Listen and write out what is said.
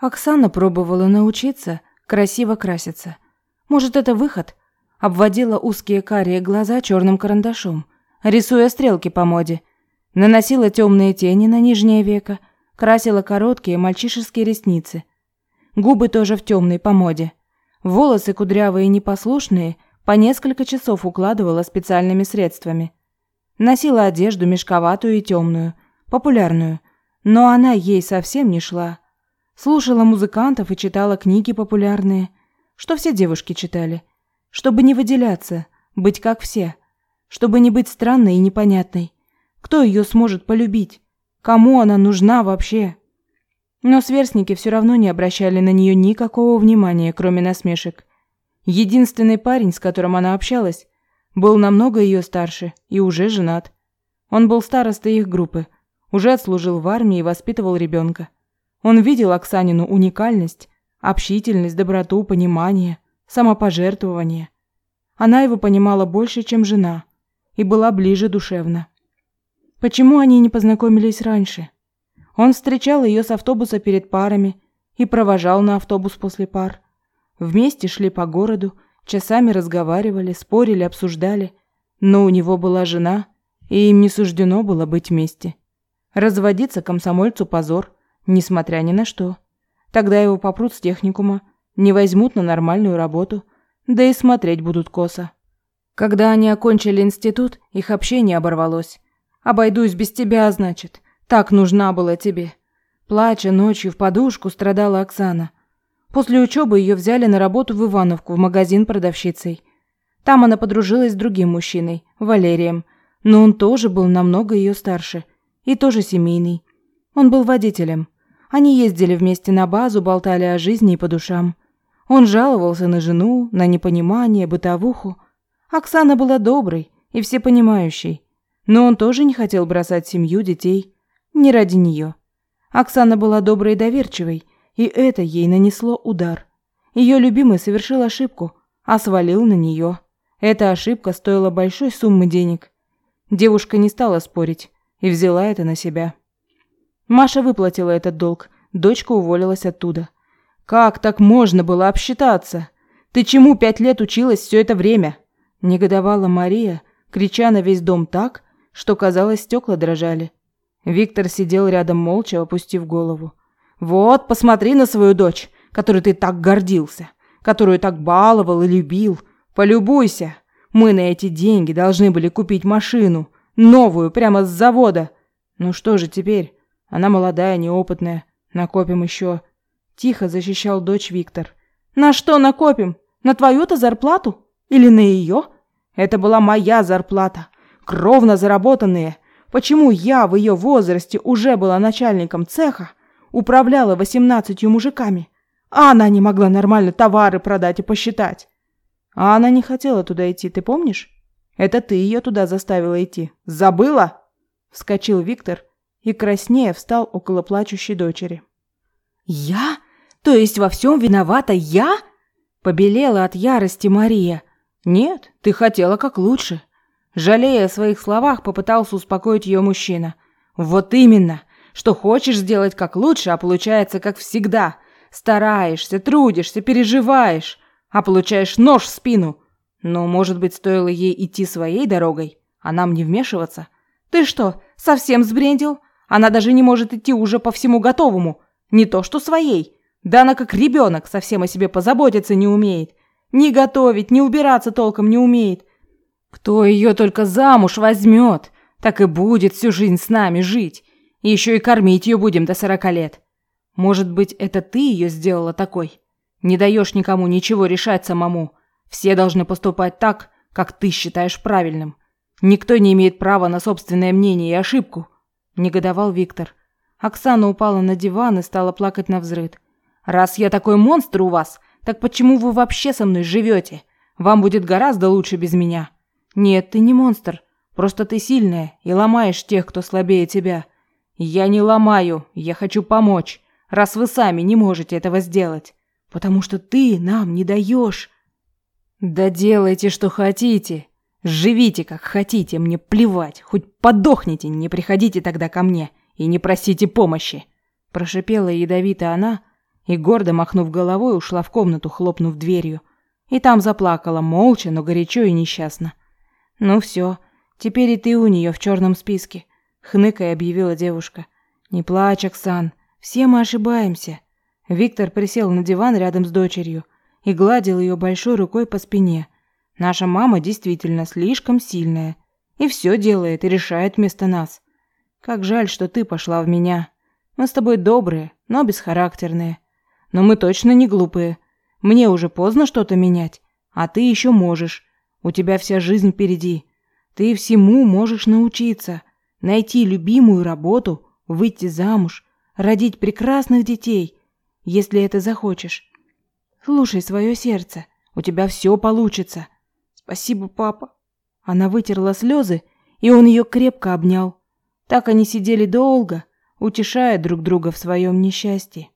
Оксана пробовала научиться красиво краситься. Может, это выход? Обводила узкие карие глаза черным карандашом, рисуя стрелки по моде. Наносила темные тени на нижнее веко, красила короткие мальчишеские ресницы. Губы тоже в темной помоде. Волосы кудрявые и непослушные по несколько часов укладывала специальными средствами. Носила одежду мешковатую и темную, популярную, но она ей совсем не шла. Слушала музыкантов и читала книги популярные, что все девушки читали, чтобы не выделяться, быть как все, чтобы не быть странной и непонятной. Кто ее сможет полюбить? Кому она нужна вообще? Но сверстники все равно не обращали на нее никакого внимания, кроме насмешек. Единственный парень, с которым она общалась, был намного ее старше и уже женат. Он был старостой их группы, уже отслужил в армии и воспитывал ребенка. Он видел Оксанину уникальность, общительность, доброту, понимание, самопожертвование. Она его понимала больше, чем жена, и была ближе душевно. Почему они не познакомились раньше? Он встречал ее с автобуса перед парами и провожал на автобус после пар. Вместе шли по городу, часами разговаривали, спорили, обсуждали. Но у него была жена, и им не суждено было быть вместе. Разводиться комсомольцу позор – несмотря ни на что. Тогда его попрут с техникума, не возьмут на нормальную работу, да и смотреть будут косо. Когда они окончили институт, их общение оборвалось. «Обойдусь без тебя, значит. Так нужна была тебе». Плача ночью в подушку страдала Оксана. После учебы ее взяли на работу в Ивановку в магазин продавщицей. Там она подружилась с другим мужчиной, Валерием, но он тоже был намного ее старше и тоже семейный. Он был водителем. Они ездили вместе на базу, болтали о жизни и по душам. Он жаловался на жену, на непонимание, бытовуху. Оксана была доброй и всепонимающей. Но он тоже не хотел бросать семью, детей. Не ради нее. Оксана была доброй и доверчивой, и это ей нанесло удар. Ее любимый совершил ошибку, а свалил на нее. Эта ошибка стоила большой суммы денег. Девушка не стала спорить и взяла это на себя. Маша выплатила этот долг. Дочка уволилась оттуда. Как так можно было обсчитаться? Ты чему пять лет училась все это время? Негодовала Мария, крича на весь дом так, что казалось, стекла дрожали. Виктор сидел рядом молча, опустив голову. Вот, посмотри на свою дочь, которой ты так гордился, которую так баловал и любил. Полюбуйся. Мы на эти деньги должны были купить машину, новую, прямо с завода. Ну что же теперь? Она молодая, неопытная. Накопим еще. Тихо защищал дочь Виктор. На что накопим? На твою-то зарплату? Или на ее? Это была моя зарплата. Кровно заработанные. Почему я в ее возрасте уже была начальником цеха, управляла восемнадцатью мужиками, а она не могла нормально товары продать и посчитать? А она не хотела туда идти, ты помнишь? Это ты ее туда заставила идти. Забыла? Вскочил Виктор и краснея встал около плачущей дочери. «Я? То есть во всем виновата я?» Побелела от ярости Мария. «Нет, ты хотела как лучше». Жалея о своих словах, попытался успокоить ее мужчина. «Вот именно, что хочешь сделать как лучше, а получается как всегда. Стараешься, трудишься, переживаешь, а получаешь нож в спину. Но, может быть, стоило ей идти своей дорогой, а нам не вмешиваться? Ты что, совсем сбрендил? Она даже не может идти уже по всему готовому. Не то что своей. Да она как ребенок, совсем о себе позаботиться не умеет. Ни готовить, ни убираться толком не умеет. Кто ее только замуж возьмет, так и будет всю жизнь с нами жить. Еще и кормить ее будем до сорока лет. Может быть, это ты ее сделала такой? Не даешь никому ничего решать самому. Все должны поступать так, как ты считаешь правильным. Никто не имеет права на собственное мнение и ошибку негодовал Виктор. Оксана упала на диван и стала плакать на взрыд. Раз я такой монстр у вас, так почему вы вообще со мной живете? Вам будет гораздо лучше без меня. Нет, ты не монстр. Просто ты сильная и ломаешь тех, кто слабее тебя. Я не ломаю, я хочу помочь, раз вы сами не можете этого сделать. Потому что ты нам не даешь. Да делайте, что хотите. Живите как хотите, мне плевать. Хоть подохните, не приходите тогда ко мне и не просите помощи. Прошипела ядовито она и, гордо махнув головой, ушла в комнату, хлопнув дверью. И там заплакала, молча, но горячо и несчастно. «Ну все, теперь и ты у нее в черном списке», — хныкая объявила девушка. «Не плачь, Оксан, все мы ошибаемся». Виктор присел на диван рядом с дочерью и гладил ее большой рукой по спине. «Наша мама действительно слишком сильная и все делает и решает вместо нас. Как жаль, что ты пошла в меня. Мы с тобой добрые, но бесхарактерные. Но мы точно не глупые. Мне уже поздно что-то менять, а ты еще можешь. У тебя вся жизнь впереди. Ты всему можешь научиться. Найти любимую работу, выйти замуж, родить прекрасных детей, если это захочешь. Слушай свое сердце. У тебя все получится. Спасибо, папа. Она вытерла слезы, и он ее крепко обнял. Так они сидели долго, утешая друг друга в своем несчастье.